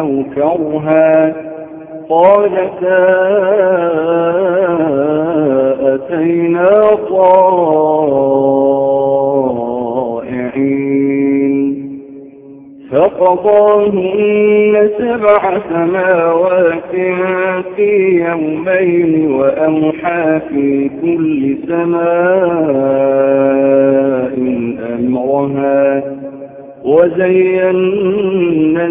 أو كرها قالتا أتينا طائعين. فقضاهن سبع سماوات في يومين وأوحى في كل سماء أمرها. وزينا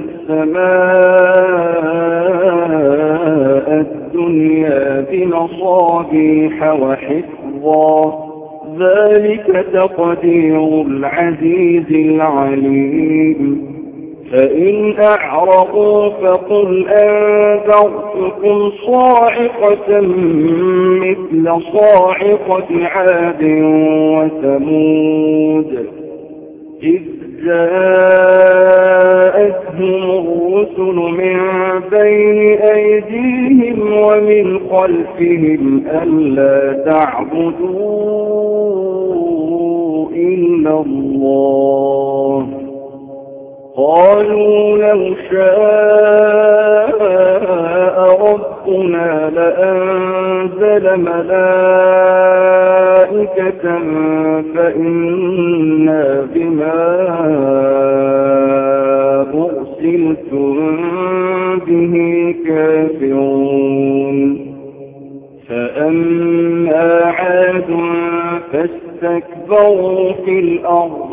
تقدير العزيز العليم. فإن أعرضوا فقل أنذرتكم صاعقة مثل صاعقة عاد وثمود. إذ جاءتهم الرسل من بين أيديهم ومن خلفهم ألا تعبدوا إلا الله. قالوا لو شاء ربنا لأنزل ملائكة فإنا بما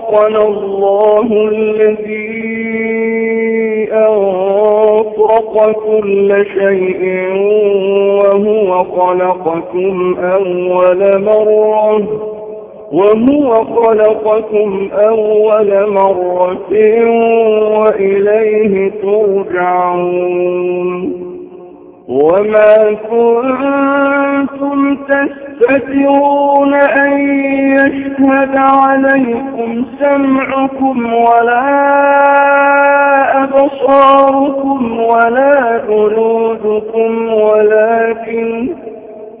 أنطقنا الله الذي أنطق كل شيء وهو خلقكم أول مرة وهو خلقكم أول مرة وإليه ترجعون. وما كنتم تستترون أن يشهد عليكم سمعكم ولا أبصاركم ولا جلودكم ولكن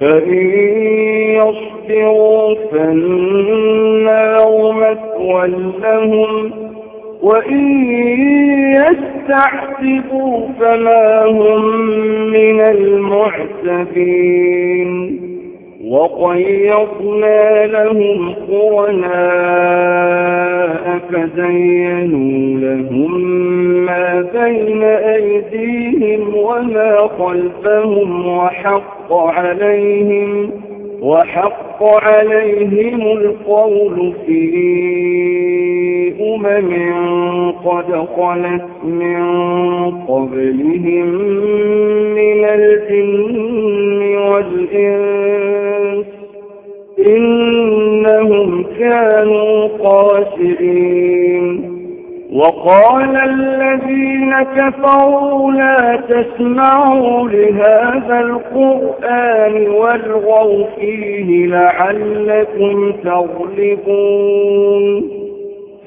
فإن يصبروا فالنار مثوى لهم وإن يستعتبوا فما هم من المعتبين. وقيضنا لهم قرناء فزينوا لهم ما بين أيديهم وما خلفهم وحق عليهم وحق عليهم القول في أمم قد خلت من قبلهم من الجن والإنس إنهم كانوا خاسرين. وقال الذين كفروا لا تسمعوا لهذا القرآن والغوا فيه لعلكم تغلبون.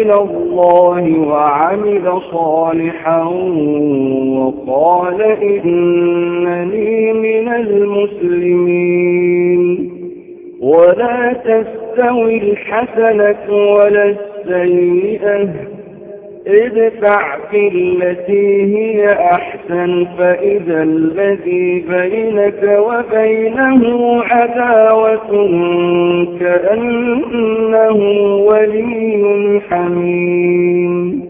إلى الله وعمل صالحا وقال إنني من المسلمين. ولا تستوي الحسنة ولا السيئة. ادفع بالتي هي أحسن فإذا الذي بينك وبينه عداوة كأنه ولي حميم.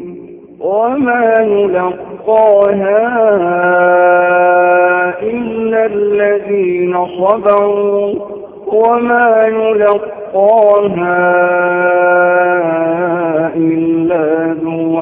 وما نلقاها إلا الذين صبروا. وما نلقاها إلا ذو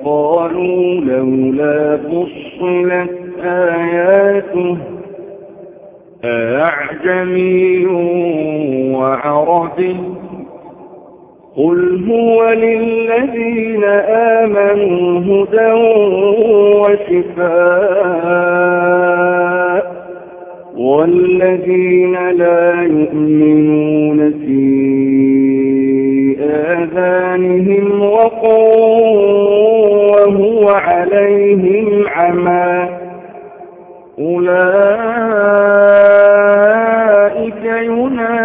لقالوا لولا فصلت آياته أعجمي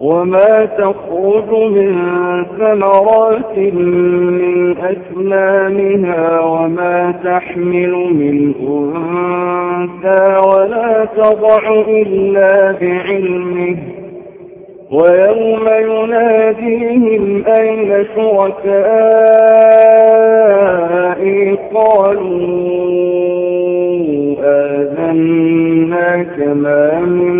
وما تخرج من ثمرات من أكمامها وما تحمل من أنثى ولا تضع إلا بعلمه ويوم يناديهم أين شركائي قالوا آذنا كما منا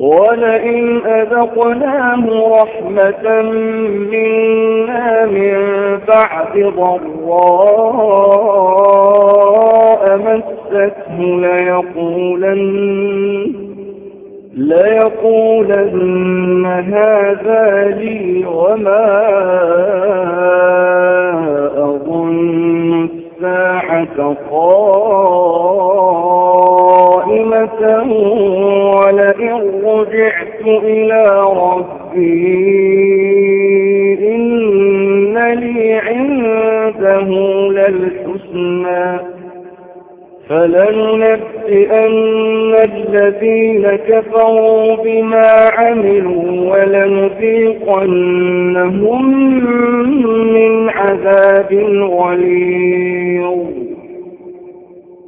ولئن أذقناه رحمة منا من بعد ضراء مسته ليقولن ليقولن هذا لي وما أظن الساعة قائمة ولئن رجعت إلى ربي إن لي عنده للحسنى فلننبئن الذين كفروا بما عملوا ولنذيقنهم من عذاب غليظ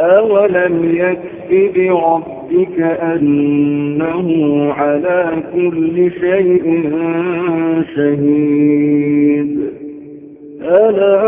أولم يكف بربك أنه على كل شيء شهيد ألا